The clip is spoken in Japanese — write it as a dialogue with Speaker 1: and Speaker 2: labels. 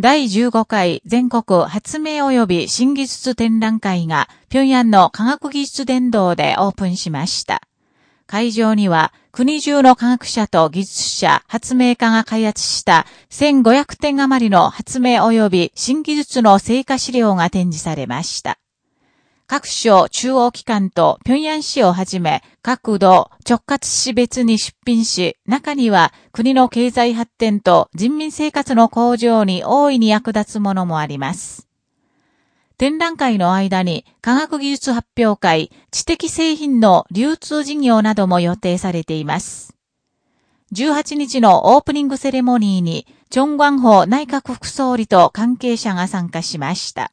Speaker 1: 第15回全国発明及び新技術展覧会が平壌の科学技術伝道でオープンしました。会場には国中の科学者と技術者、発明家が開発した1500点余りの発明及び新技術の成果資料が展示されました。各省中央機関と平壌市をはじめ、各道直轄市別に出品し、中には国の経済発展と人民生活の向上に大いに役立つものもあります。展覧会の間に科学技術発表会、知的製品の流通事業なども予定されています。18日のオープニングセレモニーに、チョン・グァンホ内閣副総理と関係者が参加しました。